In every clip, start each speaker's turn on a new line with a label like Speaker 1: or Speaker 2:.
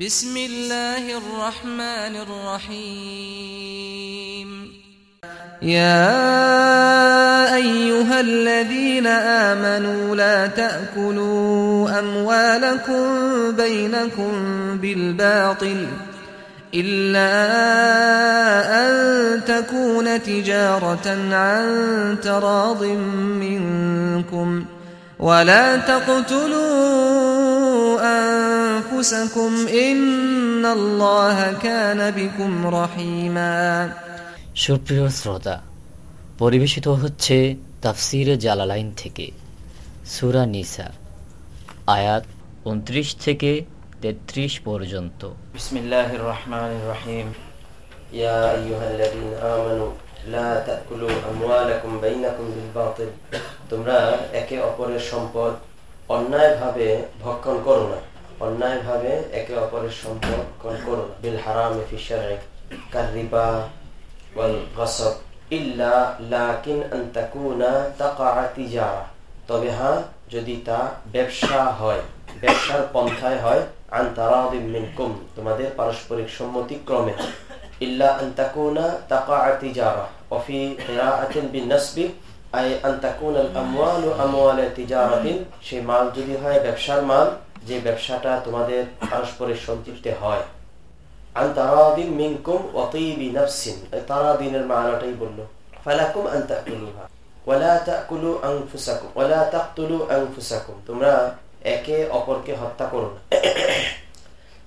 Speaker 1: بسم الله الرحمن الرحيم. يا أيها الذين آمنوا لا تأكلوا أموالكم بينكم بالباطل إلا أن تكون تجارة عن تراض منكم ولا تقتلوا أنفسكم إن الله كان بكم رحيما
Speaker 2: সুপ্রিয় শ্রোতা পরিবেশিত হচ্ছে তাফসিরে জালালাইন থেকে সুরা নিসা আয়াত উনত্রিশ থেকে তেত্রিশ পর্যন্ত
Speaker 3: بسم الله الرحمن الرحيم يا أيها الذين آمنوا لا تأكلوا أموالكم بينكم بالباطل তোমরা একে অপরের সম্পদ অন্যায়ভাবে ভক্ষণ করো না অন্যায়ভাবে একে অপরের সম্পদ ভক্ষণ করো না বিল হারামে ফি শারঈ কার রিবা ওয়াল গসব ইল্লা লাকিন আন তাকুনা তাকা তিজারা তবে হ্যাঁ যদি তা ব্যবসা হয় ব্যবসার পন্থায় হয় আন তারাদিম মিনকুম তোমাদের পারস্পরিক সম্মতিক্রমে ইল্লা আন তাকুনা তাকা তিজারা وفي قراءة بالنسب أي أن تكون الأموال أموال تجارة সেই মাল যদি হয় ব্যবসার মাল যে ব্যবসাটা তোমাদের পারস্পরিক সন্তুষ্টে হয়। আন তারাদিন মিনকুম ওয়াতিবি নাফসিন। তারাদিনের মানাটাই বলল, ফালাকুম আন তাকুলুহা ওয়ালা তাকুলু আনফুসাকুম ওয়ালা তাকতুলু আনফুসাকুম। তোমরা একে অপরকে হত্যা করো না।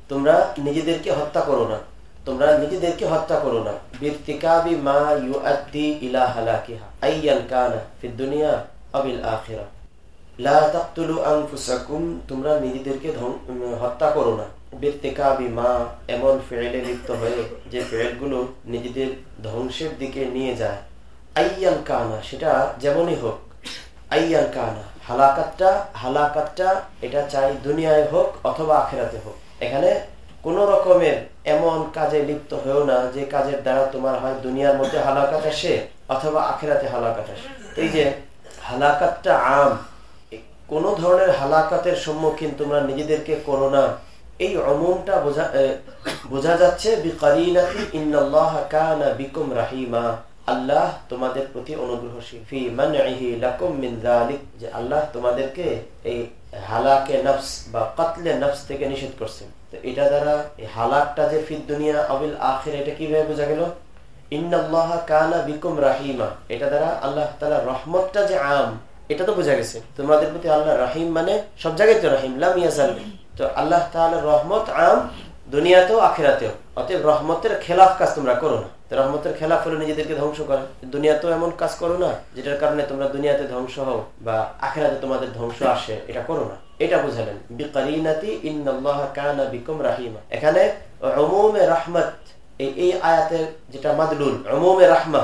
Speaker 3: তোমরা নিজেদেরকে হত্যা করো না। তোমরা নিজেদেরকে হত্যা করো না। বিরতিকাবি মা ইউআদ্দি ইলা হালাকিহা। আইয়ান কানা ফিদ দুনিয়া আবিল আখিরা। তোমরা নিজেদেরকে হত্যা করো না। এমন লিপ্ত হয়ে যে নিজেদের ধ্বংসের দিকে নিয়ে যায়। কানা, সেটা যেমনই হোক। আইয়ান কানা, হালাকাতটা হালাকাতটা, এটা চাই দুনিয়ায় হোক অথবা আখেরাতে হোক। এখানে কোন রকমের এমন কাজে লিপ্ত হয়েও না যে কাজের দ্বারা তোমার হয় দুনিয়ার মধ্যে হালাকাত আসে অথবা আখেরাতে হালাকাত আসে। এই যে হালাকাতটা আম কোন ধরনের হালাকাতের সম্মুখীন তোমরা নিজেদেরকে করো না। এই অমুমটা বোঝা যাচ্ছে আল্লাহ তোমাদের প্রতি অনুগ্রহশীল। যে আল্লাহ তোমাদেরকে এই হালাকে নফস বা কতলে নফস থেকে নিষেধ করছেন। তো এটা দ্বারা এই হালাকটা যে ফিদ দুনিয়া আবিল এটা কীভাবে বোঝা গেল? ইন্নাল্লাহ কানা বিকুম রাহিমা। এটা দ্বারা আল্লাহ তাআলা রহমতটা যে আম এটা তো বোঝা গেছে। তোমাদের প্রতি আল্লাহ রাহিম মানে সব জায়গায় তো রাহিম, লাম ইয়াজাল। তো আল্লাহ তাআলা রহমত আম, দুনিয়াতেও আখিরাতেও। অতএব রহমতের খেলাফ কাজ তোমরা করো না। রহমতের খেলাফ হলে নিজেদেরকে ধ্বংস করা। দুনিয়াতেও এমন কাজ করো না, যেটার কারণে তোমরা দুনিয়াতে ধ্বংস হও বা আখেরাতে তোমাদের ধ্বংস আসে, এটা করো না। এটা বুঝালেন। এখানে রাহমাত, এই আয়াতের যেটা মাদলুল রাহমা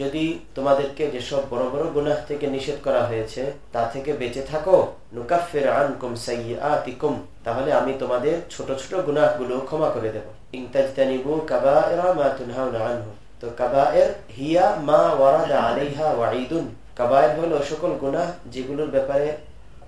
Speaker 3: যদি তোমাদেরকে যেসব বড় বড় গুনাহ থেকে নিষেধ করা হয়েছে, তা থেকে বেঁচে থাকো। নুকাফির আনকুম সাইয়্যাতিকুম। তাহলে আমি তোমাদের ছোট ছোট গুনাহগুলো ক্ষমা করে দেব। ইন তাজতানিবু কাবাইরা মা তুনহাউনা আনহু। তো কাবায়ের হিয়া মা ওয়ারাদা আলাইহা ওয়াইদুন কাবায়ের হলো সকল গুনাহ যেগুলোর ব্যাপারে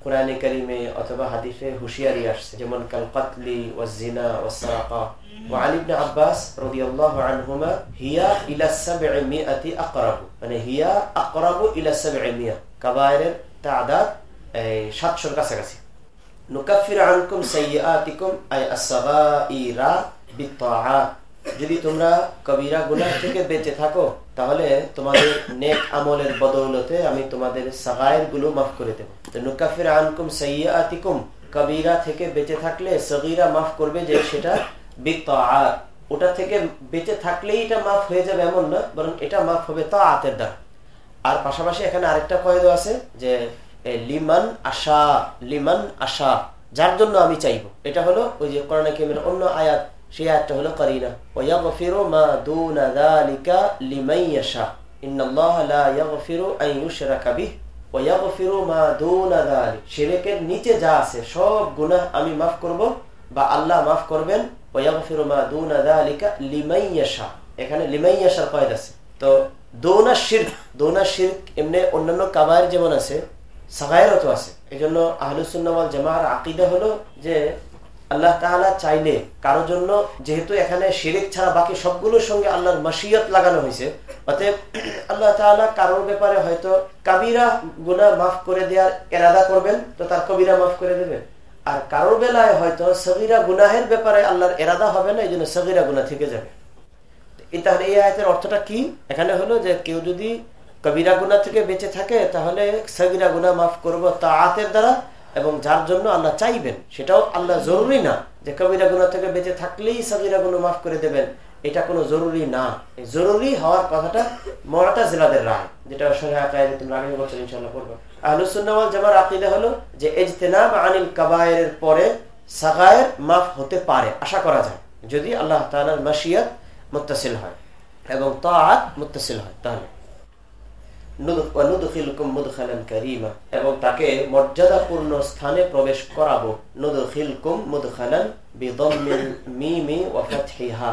Speaker 3: কোরআনে কারিমে অথবা হাদিসে হুঁশিয়ারি আসছে। যেমন কাল কাতলি ওয়াজিনা ওয়াসারাকা وعن ابن عباس رضي الله عنهما هي الى السبعمائة اقرب মানে হিয়া আকরাবু ইলা সাবঈমিয়া কাবায়ের তাদাদ এই 700 এর কাছাকাছি নুকাফির আনকুম সাইয়্যাতিকুম আই আস-সাগাইরা বিত্তাআত যদি তোমরা কবিরা গুনাহ থেকে বেঁচে থাকো তাহলে তোমাদের নেক আমলের বদৌলতে আমি তোমাদের সাগায়ের গুলো মাফ করে দেব তো নুকাফির আনকুম সাইয়্যাতিকুম কবিরা থেকে বেঁচে থাকলে সগিরা মাফ করবে যে সেটা বিত্তাআত ওটা থেকে বেঁচে থাকলেই এটা মাফ হয়ে যাবে এমন না, বরং এটা মাফ হবে তা আতের দ্বারা। আর পাশাপাশি এখানে আরেকটা কয়েদ আছে যে লিমান আশা লিমান আশা, যার জন্য আমি চাইব। এটা হলো ওই যে করোনা কেমের অন্য আয়াত, সেই আয়াতটা হলো করিনা। ওয়াগফিরু মা দুনা যালিকা লিমান ইয়াশা। ইন্নাল্লাহ লা ইয়াগফিরু আন ইউশরাকা বিহি। ওয়া ইয়াগফিরু মা দুনা যালিক। শিরকের নিচে যা আছে, সব গুনাহ আমি মাফ করব বা আল্লাহ মাফ করবেন। যে আল্লাহ চাইলে কারোর জন্য যেহেতু এখানে শিরিক ছাড়া বাকি সবগুলোর সঙ্গে আল্লাহর মাসিয়ত লাগানো হয়েছে, অতএব আল্লাহ তাআলা কারোর ব্যাপারে হয়তো কাবিরা গুনাহ মাফ করে দেওয়ার এরাদা করবেন, তো তার কবিরা মাফ করে দেবেন। আর কারোর বেলায় হয়তো সগিরা গুনাহের ব্যাপারে আল্লাহর এরাদা হবে না এই জন্য সগিরা গুনা থেকে যাবে। তাহলে এই আয়তের অর্থটা কি? এখানে হলো যে কেউ যদি কবিরা গুনা থেকে বেঁচে থাকে, তাহলে সগিরা গুনা মাফ করব তা আতের দ্বারা এবং যার জন্য আল্লাহ চাইবেন, সেটাও আল্লাহ জরুরি না যে কবিরা গুনা থেকে বেঁচে থাকলেই সগিরা গুনা মাফ করে দেবেন। এটা কোনো জরুরি না। জরুরি হওয়ার কথাটা মরাটা জেলাদের রায়, যেটা সহায়তায় তুমি আগামী বছর ইনশাল্লাহ পড়বে। আহলুসুন্নাওয়াল জামার আকিদা হলো যে এজতেনাব আনিল কাবায়ের পরে সাগায়ের মাফ হতে পারে, আশা করা যায়, যদি আল্লাহ তাআলার মাসিয়াত মুত্তাসিল হয় এবং তাআত মুত্তাসিল হয় তাহলে। এবং তাকে মর্যাদাপূর্ণ স্থানে প্রবেশ করাবো। নুদখিলকুম মিমি ওয়া ফাতহিহা।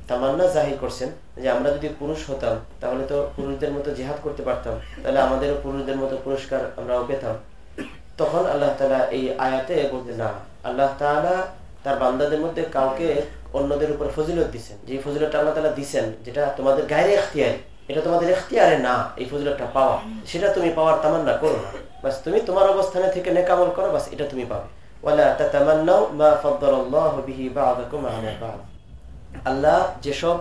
Speaker 3: তামান্না জাহির করছেন যে আমরা যদি পুরুষ হতাম, তাহলে তো পুরুষদের মতো জিহাদ করতে পারতাম, তাহলে আমাদেরও পুরুষদের মতো পুরস্কার আমরাও পেতাম। তখন আল্লাহ তাআলা এই আয়াতে বলতে না, আল্লাহ তাআলা তার বান্দাদের মধ্যে কাউকে অন্যদের উপর ফজিলত দিচ্ছেন যে ফজিলতটা আল্লাহ তাআলা দিচ্ছেন যেটা তোমাদের গায়ে এখতিয়ার এটা তোমাদের এখতিয়ারে না এই ফজিলতটা পাওয়া। সেটা তুমি পাওয়ার তামান্না করো না। বাস তুমি তোমার অবস্থানে থেকে নেকামল করো, বাস এটা তুমি পাবে। ওয়ালা তাতামান্নাউ মা ফাদ্দালাল্লাহু বিহি বা'দাকুম আলা বা'দ। আল্লাহ যেসব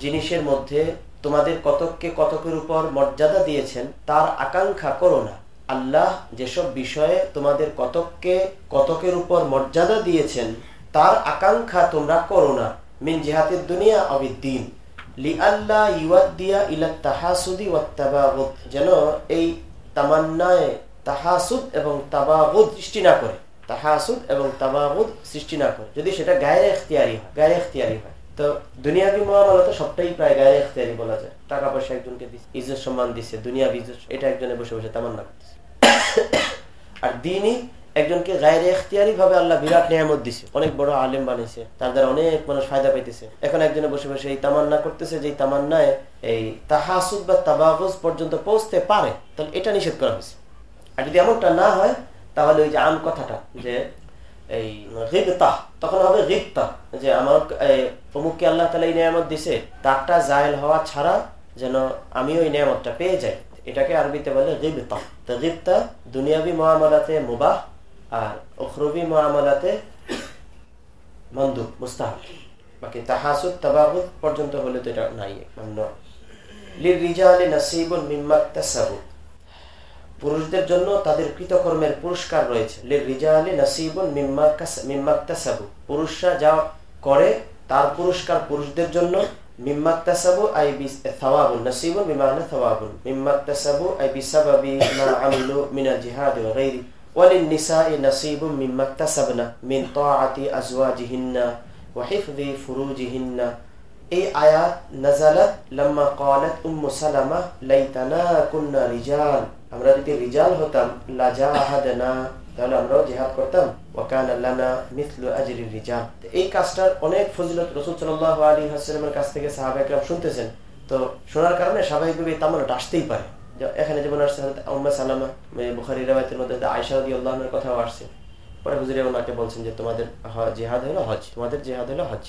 Speaker 3: জিনিসের মধ্যে তোমাদের কতককে কতকের উপর মর্যাদা দিয়েছেন, তার আকাঙ্ক্ষা করো না। আল্লাহ যেসব বিষয়ে তোমাদের কতককে কতকের উপর মর্যাদা দিয়েছেন, তার আকাঙ্ক্ষা তোমরা করো না। মিন জিহাতের দুনিয়া অবিদ্দিন লিআল্লাহ ইউয়াদ্দিয়া ইলা তাহাসুদি ওয়াত্তাবাগুদ যেন এই তামান্নায় তাহাসুদ এবং তাবাগুদ সৃষ্টি না করে। তাহাসুদ এবং তাবাগুদ সৃষ্টি না করে। যদি সেটা গায়ের এখতিয়ারি হয় গায়ের এখতিয়ারি হয়। তো দুনিয়াবি মহামালা তো সবটাই প্রায় গায়ের এখতিয়ারি বলা যায়। টাকা পয়সা একজনকে দিচ্ছে ইজ্জত সম্মান দিচ্ছে দুনিয়া ইজ্জত এটা একজনে বসে বসে তামান্না করতেছে। আর দিনই একজনকে গায়ের এখতিয়ারি ভাবে আল্লাহ বিরাট নিয়ামত দিছে। অনেক বড় আলেম বানিয়েছে, তার দ্বারা অনেক মানুষ ফায়দা পাইতেছে। এখন একজনে বসে বসে এই তামান্না করতেছে যে তামান্নায় এই তাহাসুদ বা তাবাগজ পর্যন্ত পৌঁছতে পারে, তাহলে এটা নিষেধ করা হয়েছে। আর যদি এমনটা না হয়, তাহলে ওই যে আম কথাটা, যে এই গিবতা তখন হবে যে আমার অমুককে আল্লাহ তালা এই নিয়ামত দিছে, তারটা হওয়া ছাড়া যেন আমি ওই নিয়ামতটা পেয়ে যাই। এটাকে আরবিতে বলে তো দুনিয়াবি মহামালাতে মুবাহ আর অখরবি মহামালাতে মন্দুব মুস্তাহাব। বাকি তাহাসুদ তাবাহুদ পর্যন্ত হলে তো এটা নাই মামনুয়া লিরিজালি নাসিবুন মিম্মা তাসাবু পুরুষদের জন্য তাদের কৃতকর্মের পুরস্কার রয়েছে লিরিজালি নাসিবুন মিম্মা কাস- মিম্মা তাসাবু পুরুষরা যা করে তার পুরস্কার পুরুষদের জন্য মিম্মা তাসাবু আই বিস থাওয়াবুন নাসিবুন বিমানা থাওয়াবুন মিম্মা তাসাবু আই বিসাবাবি মা আমিলু মিনা জিহাদ ওয়া গায়রি وللنساء نصيب مما اكتسبن من طاعة أزواجهن وحفظ فروجهن এই আয়াত নাজালাত লাম্মা ক্বালাত উম্মু সালামা, লাইতানা কুন্না রিজাল। আমরা যদি রিজাল হতাম, লাজাহাদনা, তাহলে আমরাও জিহাদ করতাম। ওয়াকানা লানা মিথলু আজরি রিজাল। এই কাজটার অনেক ফজিলত রাসূল সাল্লাল্লাহু আলাইহি ওয়াসাল্লামের কাছ থেকে সাহাবা একরাম শুনতেছেন। তো শোনার কারণে স্বাভাবিকভাবে এই তামান্নাটা আসতেই পারে। এখানে যেমন আসছে উম্মে সালামা বুখারী রাওয়ায়াতের মধ্যে আয়েশা রাদিয়াল্লাহু আনহার কথাও আসছে। পরে হুজুর ওনাকে বলছেন যে তোমাদের জিহাদ হলো হজ তোমাদের জিহাদ হলো হজ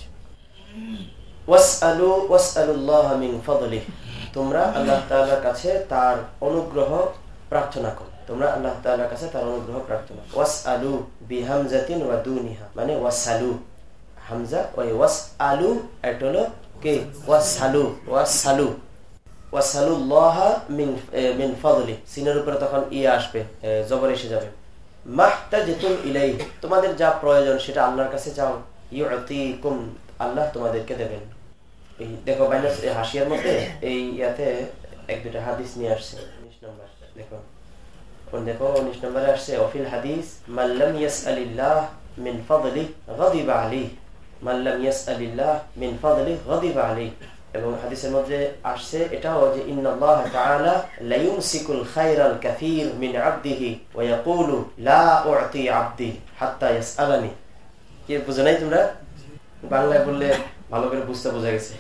Speaker 3: তোমরা আল্লাহ তাআলার কাছে তার অনুগ্রহ প্রার্থনা করো। তোমরা আল্লাহ তাআলার কাছে তার অনুগ্রহ প্রার্থনা ওয়াসআলু ওয়া দুনিহা মানে হামজা, ওই হলো মিন মিন ফাদলি। সিনের উপরে তখন ইয়ে আসবে জবর এসে যাবে। মাহতাজিতুম ইলাই তোমাদের যা প্রয়োজন সেটা আল্লাহর কাছে চাও। ইউতিকুম, আল্লাহ তোমাদেরকে দেবেন। দেখো বাইনাস হাসিয়ার মধ্যে, এই ইয়াতে এক দুটা হাদিস নিয়ে আসছে, উনিশ নম্বর, দেখো। দেখো, উনিশ নম্বরে আসছে, অফিল হাদিস মাল্লাম ইয়াসআলিল্লাহ মিন ফাদলি গাদিবা আলাইহি। মাল্লাম ইয়াসআলিল্লাহ মিন ফাদলি গাদিবা আলাইহি। এবং হাদিসের মধ্যে আসছে এটাও যে, ইন্নাল্লাহ তাআলা লা ইউমসিকুল খায়রাল কাসীর মিন আবদিহি ওয়া ইয়াকুলু লা উ'তি আবদি হাত্তা ইয়াসআলানি। কি, বুঝো নাই তোমরা? বাংলায় বললে ভালো করে বুঝতে বোঝা গেছে।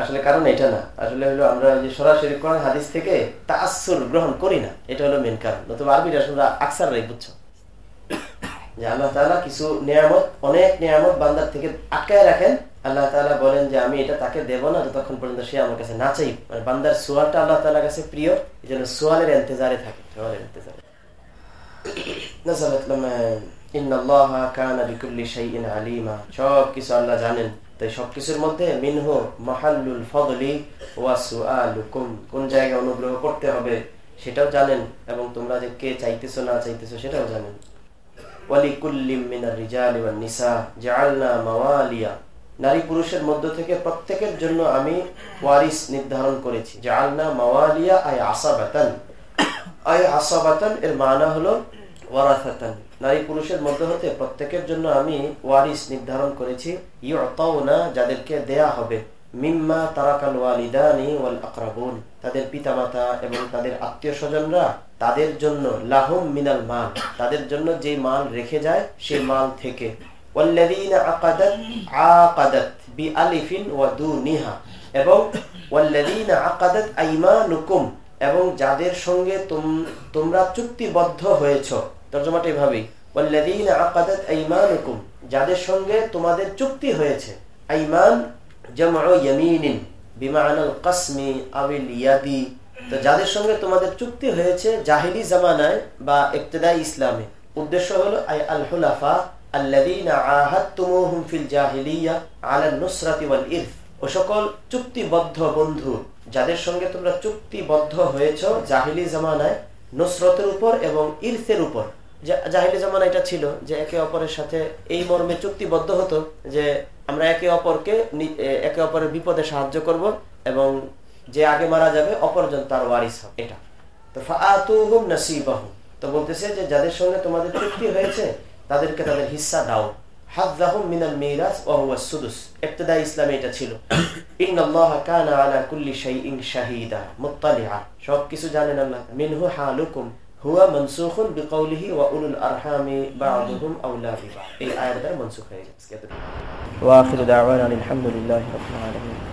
Speaker 3: আসলে কারণ এটা না। আসলে হলো আমরা যে সরাসরি কোরআন হাদিস থেকে তাসুর গ্রহণ করি না। এটা হলো মেন কারণ। নতুবা আরবিটা আসলে আকসার রাই বুঝছ। যে আল্লাহ তাআলা কিছু নিয়ামত, অনেক নিয়ামত বান্দার থেকে আটকায় রাখেন। আল্লাহ তাআলা বলেন যে, আমি এটা তাকে দেব না, যতক্ষণ পর্যন্ত সে আমার কাছে না চাই মানে বান্দার সোয়ালটা আল্লাহ তাআলার কাছে প্রিয়। এই জন্য সোয়ালের এন্তেজারে থাকে, সোয়ালের এন্তেজারে কিছু আল্লাহ জানেন। তাই সবকিছুর মধ্যে মিনহু মাহাল্লুল ফদলি কোন জায়গায় অনুগ্রহ করতে হবে সেটাও জানেন এবং তোমরা যে কে চাইতেছো, না চাইতেছো সেটাও জানেন। নারী পুরুষের মধ্য থেকে প্রত্যেকের জন্য আমি ওয়ারিস নির্ধারণ করেছি। জাআলনা মাওয়ালিয়া আয় আসাবাতান। আয় আসাবাতান এর মানা হলো ওয়ারাসাতান। নারী পুরুষের মধ্যে হতে প্রত্যেকের জন্য আমি ওয়ারিস নির্ধারণ করেছি। ইউতাউনা, যাদেরকে দেয়া হবে। মিম্মা তারাকাল ওয়ালিদানি ওয়াল আকরাবুন। তাদের পিতামাতা এবং তাদের আত্মীয় স্বজনরা তাদের জন্য লাহুম মিনাল মাল। তাদের জন্য যে মাল রেখে যায়, সেই মাল থেকে। ওয়াল্লাযীনা আকাদাত আকাদাত বিআলিফিন ওয়া দুনিহা। এবং ওয়াল্লাযীনা আকাদাত আইমানুকুম। এবং যাদের সঙ্গে তোমরা চুক্তিবদ্ধ হয়েছো তর্জমাটা এভাবেই যাদের সঙ্গে তোমাদের চুক্তি হয়েছে। যাদের সঙ্গে তোমাদের চুক্তি হয়েছে জাহিলি জামানায় বা ইবতেদাই ইসলামে। উদ্দেশ্য হলো ও সকল চুক্তিবদ্ধ বন্ধু, যাদের সঙ্গে তোমরা চুক্তিবদ্ধ হয়েছো জাহিলি জামানায় নুসরতের উপর এবং ইরফের উপর। জাহিলি জামানা এটা ছিল যে একে অপরের সাথে এই মর্মে চুক্তিবদ্ধ হতো যে আমরা একে অপরকে একে অপরের বিপদে সাহায্য করব এবং যে আগে মারা যাবে অপরজন তার ওয়ারিস হবে। এটা। তো ফাতুহুম নাসিবাহুম তো বলতেছে যে যাদের সঙ্গে তোমাদের চুক্তি হয়েছে, তাদেরকে তাদের হিস্সা দাও। হাযযাহুম মিনাল মিরাস ওয়া হুয়া সুদুস ইবতিদাই ইসলামে এটা ছিল ইন্নাল্লাহা কানা আলা কুল্লি শাইইন শাহীদা মুত্তালিআ সবকিছু জানেন আল্লাহ মিনহু হালুকুম হুয়া মনসুখুন বিকৌলিহি ওয়া উলুল আরহামি বা'দুহুম আওলা বিবাদ এই আয়াতটা মনসুখ হয়ে গেছে ওয়া আখিরু দাওয়ানা আলহামদুলিল্লাহি রাব্বিল আলামিন